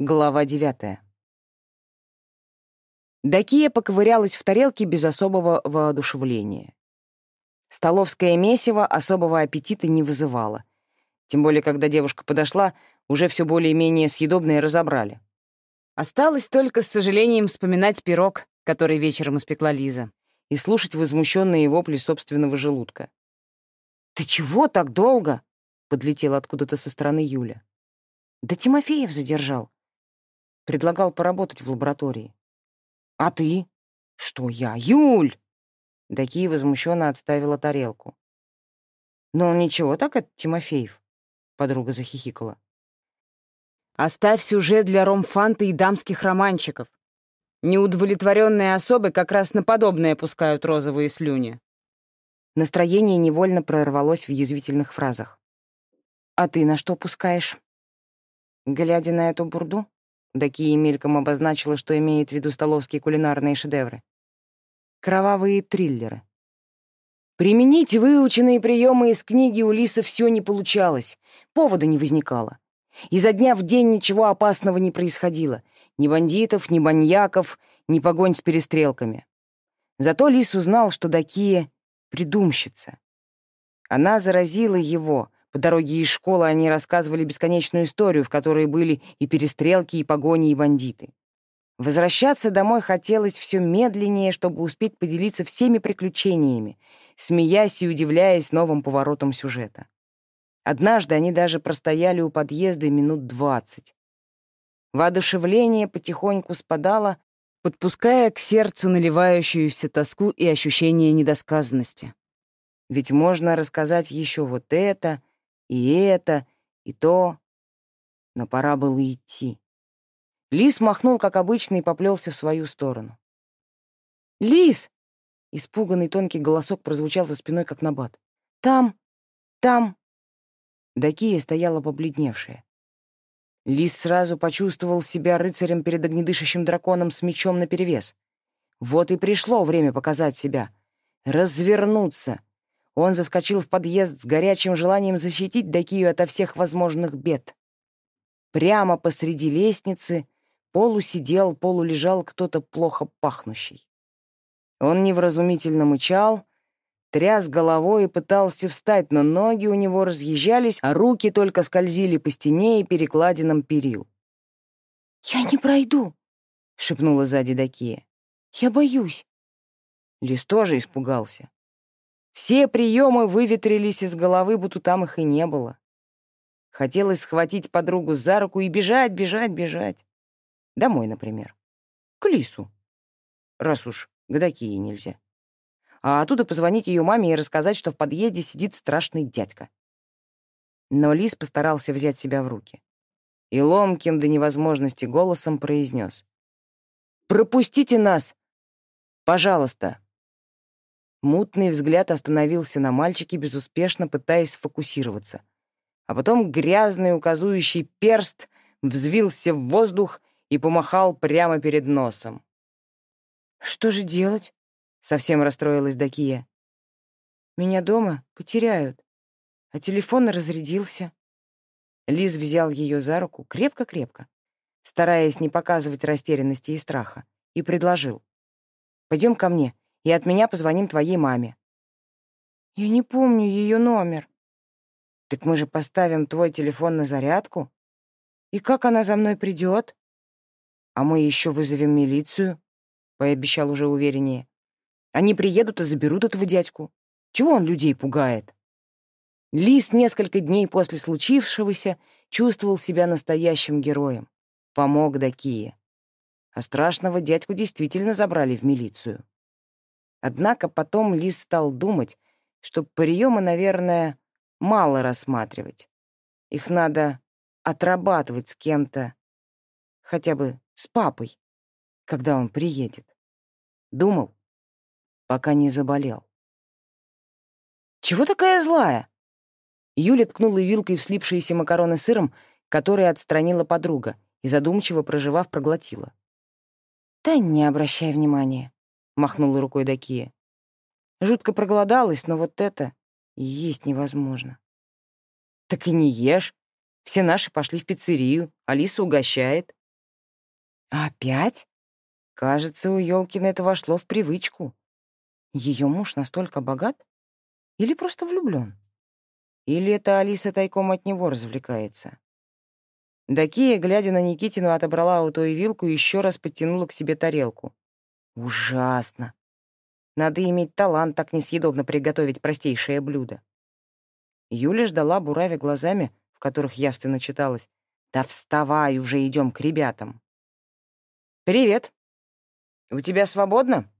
Глава девятая. Дакия поковырялась в тарелке без особого воодушевления. Столовское месиво особого аппетита не вызывало. Тем более, когда девушка подошла, уже все более-менее съедобное разобрали. Осталось только с сожалением вспоминать пирог, который вечером испекла Лиза, и слушать возмущенные вопли собственного желудка. «Ты чего так долго?» — подлетела откуда-то со стороны Юля. «Да Тимофеев задержал. Предлагал поработать в лаборатории. «А ты?» «Что я? Юль!» Даки возмущенно отставила тарелку. «Но он ничего так, это Тимофеев?» Подруга захихикала. «Оставь сюжет для ромфанта и дамских романчиков. Неудовлетворенные особы как раз на подобное пускают розовые слюни». Настроение невольно прорвалось в язвительных фразах. «А ты на что пускаешь?» Глядя на эту бурду, Дакия мельком обозначила, что имеет в виду столовские кулинарные шедевры. Кровавые триллеры. Применить выученные приемы из книги у Лисы все не получалось, повода не возникало. Изо дня в день ничего опасного не происходило. Ни бандитов, ни маньяков, ни погонь с перестрелками. Зато Лис узнал, что Дакия — придумщица. Она заразила его, по дороге из школы они рассказывали бесконечную историю, в которой были и перестрелки, и погони, и бандиты. Возвращаться домой хотелось все медленнее, чтобы успеть поделиться всеми приключениями, смеясь и удивляясь новым поворотам сюжета. Однажды они даже простояли у подъезда минут двадцать. Воодушевление потихоньку спадало, подпуская к сердцу наливающуюся тоску и ощущение недосказанности. Ведь можно рассказать еще вот это — и это, и то. Но пора было идти. Лис махнул, как обычно, и поплелся в свою сторону. «Лис!» — испуганный тонкий голосок прозвучал за спиной, как набат. «Там! Там!» Дакия стояла побледневшая. Лис сразу почувствовал себя рыцарем перед огнедышащим драконом с мечом наперевес. Вот и пришло время показать себя. Развернуться, он заскочил в подъезд с горячим желанием защитить Дакию ото всех возможных бед. Прямо посреди лестницы полусидел, полулежал кто-то плохо пахнущий. Он невразумительно мычал, тряс головой и пытался встать, но ноги у него разъезжались, а руки только скользили по стене и перекладинам перил. «Я не пройду», — шепнула сзади Дакия. «Я боюсь». Лис тоже испугался. Все приемы выветрились из головы, будто там их и не было. Хотелось схватить подругу за руку и бежать, бежать, бежать. Домой, например. К Лису. Раз уж к Дакии нельзя. А оттуда позвонить ее маме и рассказать, что в подъезде сидит страшный дядька. Но Лис постарался взять себя в руки. И ломким до невозможности голосом произнес. «Пропустите нас! Пожалуйста!» Мутный взгляд остановился на мальчике, безуспешно пытаясь сфокусироваться. А потом грязный указующий перст взвился в воздух и помахал прямо перед носом. «Что же делать?» — совсем расстроилась Дакия. «Меня дома потеряют, а телефон разрядился». Лиз взял ее за руку крепко-крепко, стараясь не показывать растерянности и страха, и предложил. «Пойдем ко мне, и от меня позвоним твоей маме». «Я не помню ее номер». «Так мы же поставим твой телефон на зарядку. И как она за мной придет?» «А мы еще вызовем милицию», — пообещал уже увереннее. «Они приедут и заберут этого дядьку. Чего он людей пугает?» Лис несколько дней после случившегося чувствовал себя настоящим героем. Помог Дакие. А страшного дядьку действительно забрали в милицию. Однако потом Лис стал думать, что приемы, наверное, мало рассматривать. Их надо отрабатывать с кем-то, хотя бы с папой, когда он приедет. Думал, пока не заболел. «Чего такая злая?» Юля ткнула вилкой в слипшиеся макароны сыром, которые отстранила подруга, и, задумчиво проживав, проглотила. «Да не обращай внимания. — махнула рукой Дакия. «Жутко проголодалась, но вот это есть невозможно». «Так и не ешь. Все наши пошли в пиццерию, Алиса угощает». Опять? Кажется, у Ёлкина это вошло в привычку. Ее муж настолько богат? Или просто влюблен? Или это Алиса тайком от него развлекается? Дакия, глядя на Никитину, отобрала у той вилку и еще раз подтянула к себе тарелку. Ужасно. Надо иметь талант так несъедобно приготовить простейшее блюдо. Юля ждала, буравя глазами, в которых явственно читалось. «Да вставай, уже идем к ребятам». «Привет. У тебя свободно?»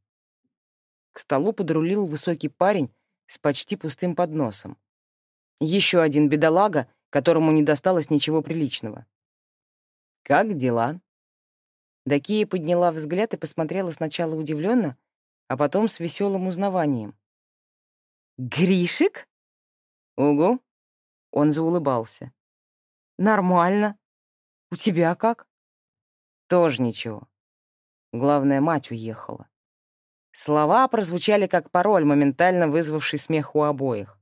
К столу подрулил высокий парень с почти пустым подносом. Еще один бедолага, которому не досталось ничего приличного. «Как дела?» Дакия подняла взгляд и посмотрела сначала удивленно, а потом с веселым узнаванием. «Гришик?» «Угу». Он заулыбался. «Нормально. У тебя как?» «Тоже ничего. Главное, мать уехала». Слова прозвучали как пароль, моментально вызвавший смех у обоих.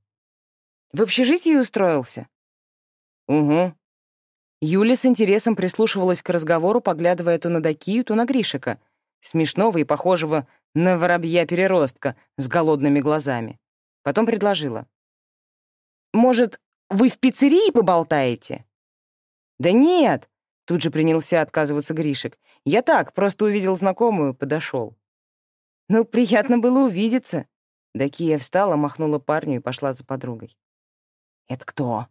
«В общежитии устроился?» «Угу». Юля с интересом прислушивалась к разговору, поглядывая то на Дакию, то на Гришика, смешного и похожего на воробья-переростка с голодными глазами. Потом предложила. «Может, вы в пиццерии поболтаете?» «Да нет!» — тут же принялся отказываться Гришек. «Я так, просто увидел знакомую, подошел». «Ну, приятно было увидеться». Дакия встала, махнула парню и пошла за подругой. «Это кто?»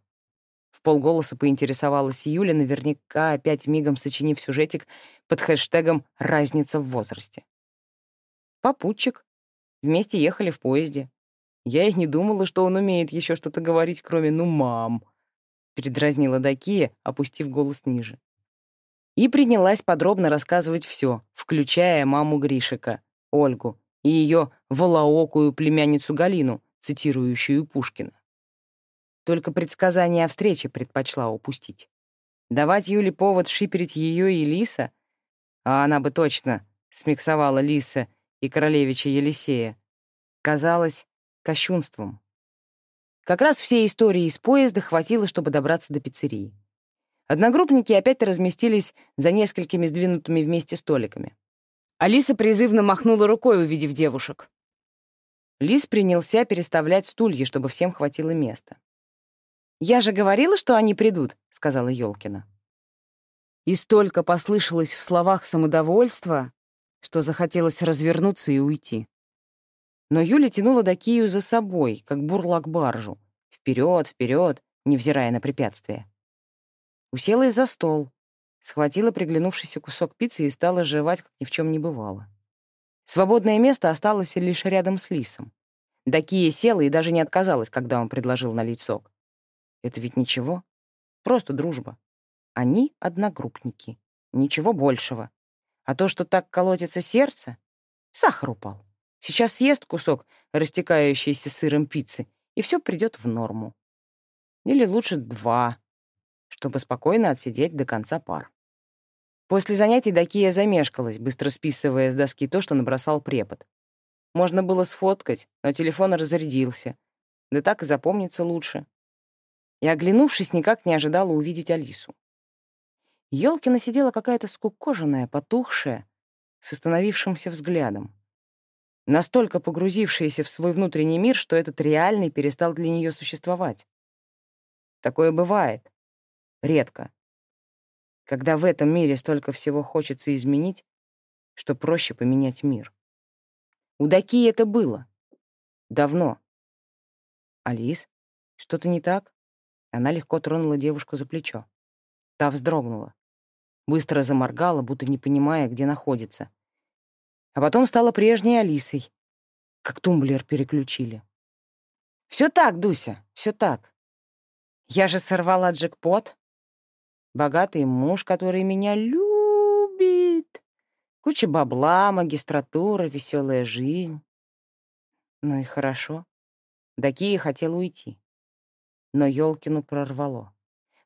В полголоса поинтересовалась Юля, наверняка опять мигом сочинив сюжетик под хэштегом «Разница в возрасте». «Попутчик. Вместе ехали в поезде. Я и не думала, что он умеет еще что-то говорить, кроме «ну, мам», — передразнила Дакия, опустив голос ниже. И принялась подробно рассказывать все, включая маму Гришика, Ольгу, и ее волоокую племянницу Галину, цитирующую Пушкина. Только предсказание о встрече предпочла упустить. Давать Юле повод шиперить ее и Лиса, а она бы точно смиксовала Лиса и королевича Елисея, казалось кощунством. Как раз всей истории из поезда хватило, чтобы добраться до пиццерии. Одногруппники опять разместились за несколькими сдвинутыми вместе столиками. Алиса призывно махнула рукой, увидев девушек. Лис принялся переставлять стулья, чтобы всем хватило места. «Я же говорила, что они придут», — сказала Ёлкина. И столько послышалось в словах самодовольства, что захотелось развернуться и уйти. Но Юля тянула Дакию за собой, как бурлак баржу. Вперед, вперед, невзирая на препятствия. Уселась за стол, схватила приглянувшийся кусок пиццы и стала жевать, как ни в чем не бывало. Свободное место осталось лишь рядом с Лисом. Дакия села и даже не отказалась, когда он предложил налить сок. Это ведь ничего. Просто дружба. Они одногруппники. Ничего большего. А то, что так колотится сердце, сахар упал. Сейчас съест кусок растекающейся сыром пиццы, и все придет в норму. Или лучше два, чтобы спокойно отсидеть до конца пар. После занятий Дакия замешкалась, быстро списывая с доски то, что набросал препод. Можно было сфоткать, но телефон разрядился. Да так и запомнится лучше и, оглянувшись, никак не ожидала увидеть Алису. Ёлкина сидела какая-то скукоженная, потухшая, с остановившимся взглядом. Настолько погрузившаяся в свой внутренний мир, что этот реальный перестал для нее существовать. Такое бывает. Редко. Когда в этом мире столько всего хочется изменить, что проще поменять мир. У Даки это было. Давно. Алис, что-то не так? Она легко тронула девушку за плечо. Та вздрогнула. Быстро заморгала, будто не понимая, где находится. А потом стала прежней Алисой. Как тумблер переключили. Все так, Дуся, все так. Я же сорвала джекпот. Богатый муж, который меня любит. Куча бабла, магистратура, веселая жизнь. Ну и хорошо. Дакия хотела уйти но Ёлкину прорвало.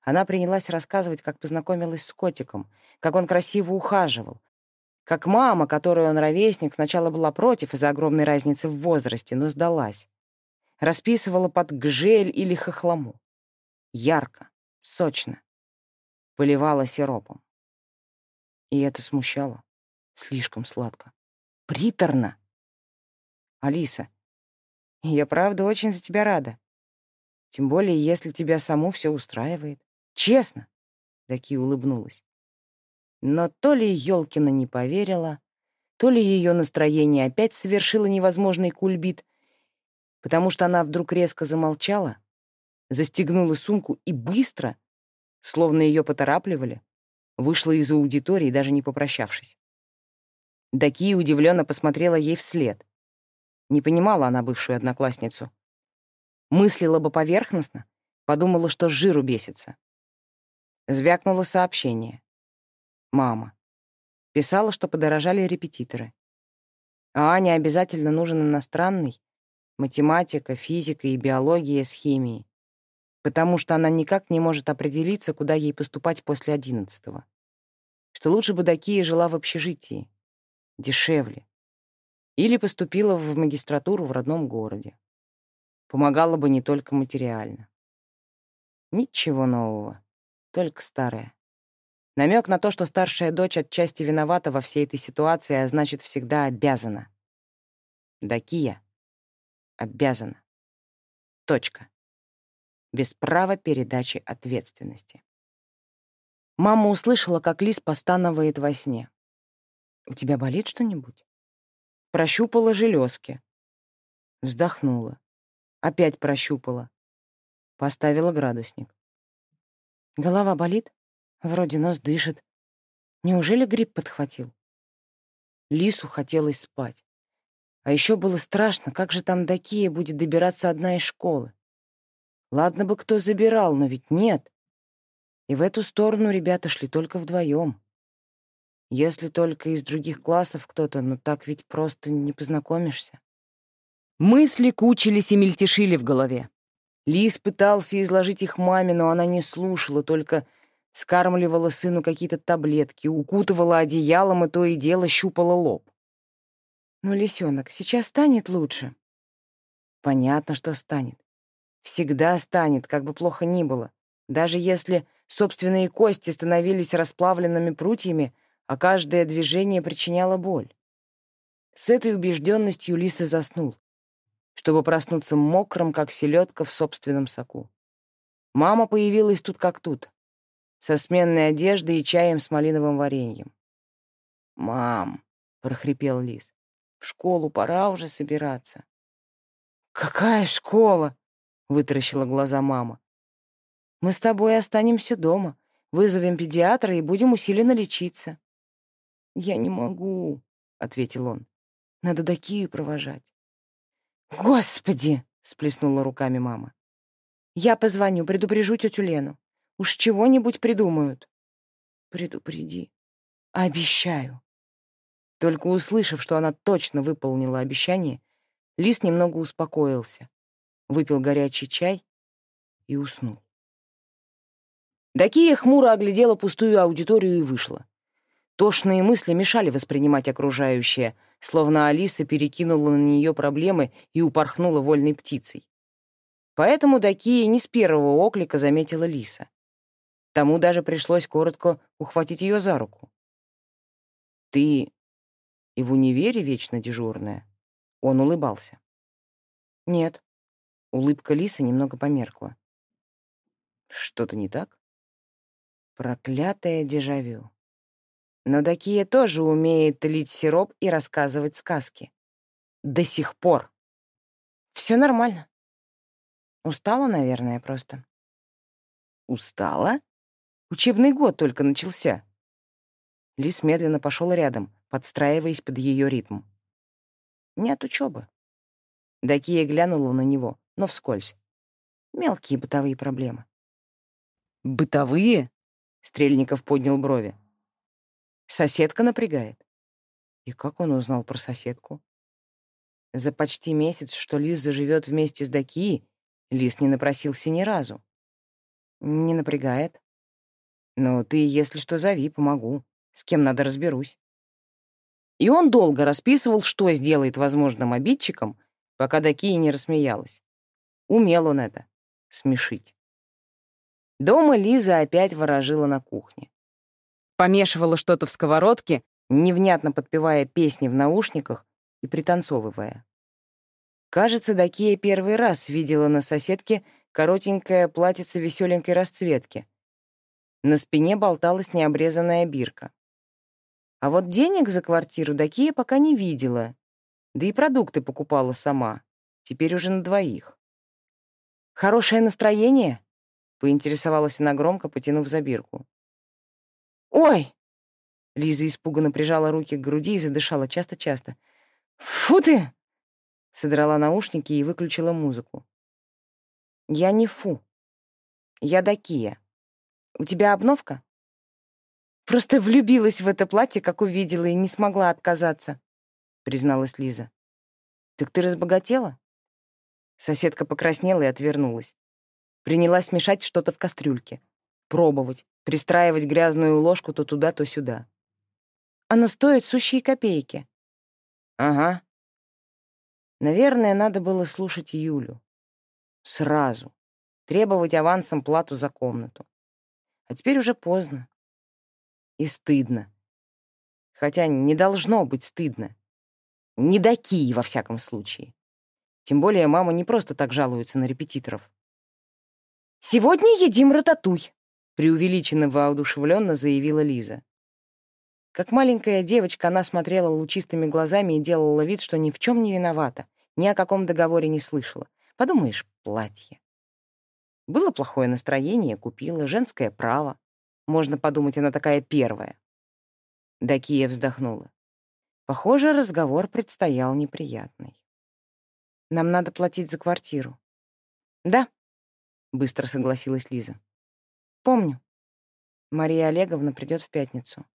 Она принялась рассказывать, как познакомилась с котиком, как он красиво ухаживал, как мама, которую он ровесник, сначала была против из-за огромной разницы в возрасте, но сдалась. Расписывала под гжель или хохлому. Ярко, сочно. Поливала сиропом. И это смущало. Слишком сладко. Приторно. Алиса, я правда очень за тебя рада. Тем более, если тебя саму все устраивает. Честно. Даки улыбнулась. Но то ли Ёлкина не поверила, то ли ее настроение опять совершило невозможный кульбит, потому что она вдруг резко замолчала, застегнула сумку и быстро, словно ее поторапливали, вышла из аудитории, даже не попрощавшись. Даки удивленно посмотрела ей вслед. Не понимала она бывшую одноклассницу. Мыслила бы поверхностно, подумала, что жиру бесится. Звякнуло сообщение. Мама. Писала, что подорожали репетиторы. А Ане обязательно нужен иностранный, математика, физика и биология с химией, потому что она никак не может определиться, куда ей поступать после одиннадцатого. Что лучше бы Дакия жила в общежитии. Дешевле. Или поступила в магистратуру в родном городе. Помогала бы не только материально. Ничего нового, только старое. Намек на то, что старшая дочь отчасти виновата во всей этой ситуации, а значит, всегда обязана. Дакия обязана. Точка. Без права передачи ответственности. Мама услышала, как Лис постанывает во сне. «У тебя болит что-нибудь?» Прощупала железки. Вздохнула. Опять прощупала. Поставила градусник. «Голова болит?» Вроде нос дышит. Неужели грипп подхватил? Лису хотелось спать. А еще было страшно, как же там до Кия будет добираться одна из школы. Ладно бы кто забирал, но ведь нет. И в эту сторону ребята шли только вдвоем. Если только из других классов кто-то, ну так ведь просто не познакомишься. Мысли кучились и мельтешили в голове. Лис пытался изложить их маме, но она не слушала, только скармливала сыну какие-то таблетки, укутывала одеялом и то и дело щупала лоб. «Ну, лисенок, сейчас станет лучше?» «Понятно, что станет. Всегда станет, как бы плохо ни было. Даже если собственные кости становились расплавленными прутьями, а каждое движение причиняло боль. С этой убежденностью Лиса заснул, чтобы проснуться мокрым, как селедка в собственном соку. Мама появилась тут как тут, со сменной одеждой и чаем с малиновым вареньем. «Мам», — прохрипел Лис, — «в школу пора уже собираться». «Какая школа?» — вытаращила глаза мама. «Мы с тобой останемся дома, вызовем педиатра и будем усиленно лечиться». «Я не могу», — ответил он. «Надо до Кию провожать». «Господи!» — сплеснула руками мама. «Я позвоню, предупрежу тетю Лену. Уж чего-нибудь придумают. Предупреди. Обещаю. Только услышав, что она точно выполнила обещание, Лис немного успокоился, выпил горячий чай и уснул. Дакия хмуро оглядела пустую аудиторию и вышла. Тошные мысли мешали воспринимать окружающее, словно Алиса перекинула на нее проблемы и упорхнула вольной птицей. Поэтому Дакия не с первого оклика заметила Лиса. Тому даже пришлось коротко ухватить ее за руку. «Ты и в универе вечно дежурная?» Он улыбался. «Нет». Улыбка Лисы немного померкла. «Что-то не так?» Проклятое дежавю. Но Дакия тоже умеет лить сироп и рассказывать сказки. До сих пор. Все нормально. Устала, наверное, просто. Устала? Учебный год только начался. Лис медленно пошел рядом, подстраиваясь под ее ритм. Нет учебы. Дакия глянула на него, но вскользь. Мелкие бытовые проблемы. «Бытовые?» — Стрельников поднял брови. «Соседка напрягает». И как он узнал про соседку? За почти месяц, что Лис заживет вместе с Дакией, Лис не напросился ни разу. Не напрягает. Но ты, если что, зови, помогу. С кем надо, разберусь. И он долго расписывал, что сделает возможным обидчиком, пока Дакия не рассмеялась. Умел он это — смешить. Дома Лиза опять ворожила на кухне. Помешивала что-то в сковородке, невнятно подпевая песни в наушниках и пританцовывая. Кажется, Дакия первый раз видела на соседке коротенькое платьице веселенькой расцветки. На спине болталась необрезанная бирка. А вот денег за квартиру Дакия пока не видела, да и продукты покупала сама, теперь уже на двоих. «Хорошее настроение?» — поинтересовалась она громко, потянув за бирку. «Ой!» — Лиза испуганно прижала руки к груди и задышала часто-часто. «Фу ты!» — содрала наушники и выключила музыку. «Я не фу. Я Дакия. У тебя обновка?» «Просто влюбилась в это платье, как увидела, и не смогла отказаться», — призналась Лиза. «Так ты разбогатела?» Соседка покраснела и отвернулась. Принялась мешать что-то в кастрюльке. Пробовать, пристраивать грязную ложку то туда, то сюда. Оно стоит сущие копейки. Ага. Наверное, надо было слушать Юлю. Сразу. Требовать авансом плату за комнату. А теперь уже поздно. И стыдно. Хотя не должно быть стыдно. Не до Кии, во всяком случае. Тем более мама не просто так жалуется на репетиторов. «Сегодня едим рататуй», — преувеличенно воодушевленно заявила Лиза. Как маленькая девочка, она смотрела лучистыми глазами и делала вид, что ни в чем не виновата, ни о каком договоре не слышала. Подумаешь, платье. Было плохое настроение, купила, женское право. Можно подумать, она такая первая. Дакия вздохнула. Похоже, разговор предстоял неприятный. Нам надо платить за квартиру. Да, быстро согласилась Лиза. Помню. Мария Олеговна придет в пятницу.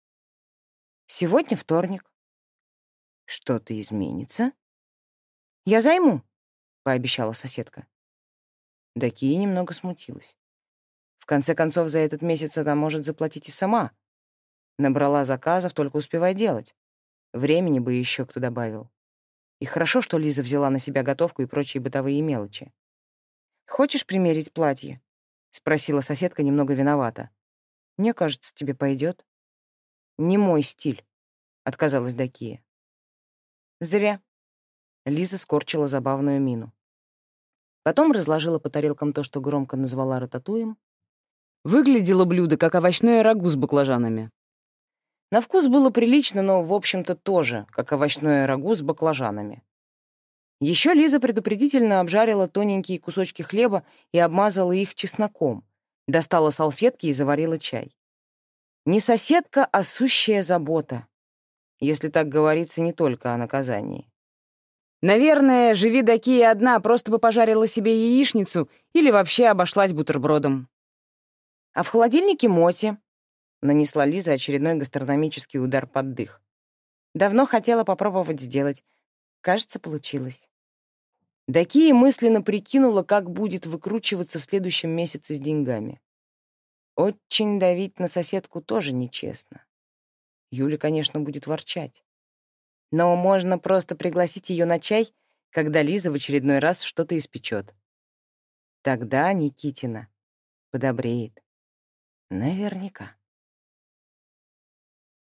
Сегодня вторник. Что-то изменится? Я займу, пообещала соседка. Дакия немного смутилась. В конце концов, за этот месяц она может заплатить и сама. Набрала заказов, только успевай делать. Времени бы еще кто добавил. И хорошо, что Лиза взяла на себя готовку и прочие бытовые мелочи. «Хочешь примерить платье?» — спросила соседка немного виновата. «Мне кажется, тебе пойдет». «Не мой стиль», — отказалась Дакия. «Зря». Лиза скорчила забавную мину. Потом разложила по тарелкам то, что громко назвала рататуем. Выглядело блюдо, как овощное рагу с баклажанами. На вкус было прилично, но, в общем-то, тоже, как овощное рагу с баклажанами. Еще Лиза предупредительно обжарила тоненькие кусочки хлеба и обмазала их чесноком, достала салфетки и заварила чай. Не соседка, а сущая забота, если так говорится не только о наказании. Наверное, живи Дакия одна, просто бы пожарила себе яичницу или вообще обошлась бутербродом. А в холодильнике моти, Нанесла Лиза очередной гастрономический удар под дых. Давно хотела попробовать сделать. Кажется, получилось. Дакия мысленно прикинула, как будет выкручиваться в следующем месяце с деньгами. Очень давить на соседку тоже нечестно. Юля, конечно, будет ворчать. Но можно просто пригласить ее на чай, когда Лиза в очередной раз что-то испечет. Тогда Никитина подобреет. Наверняка.